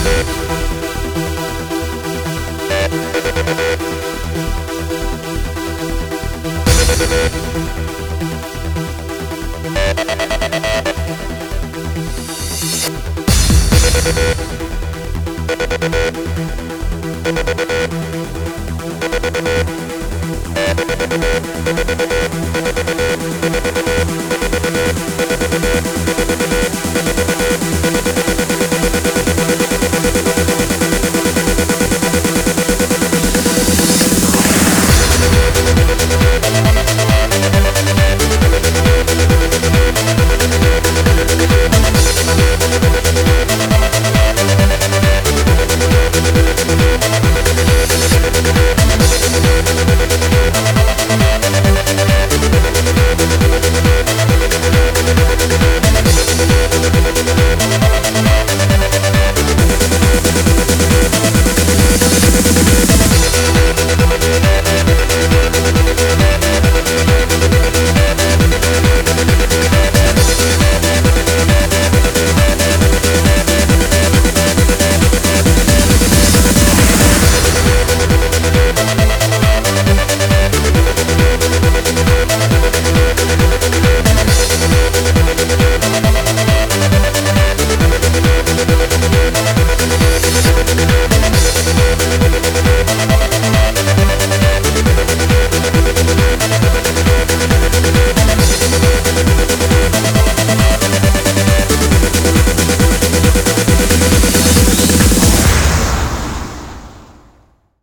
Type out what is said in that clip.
We'll be. We'll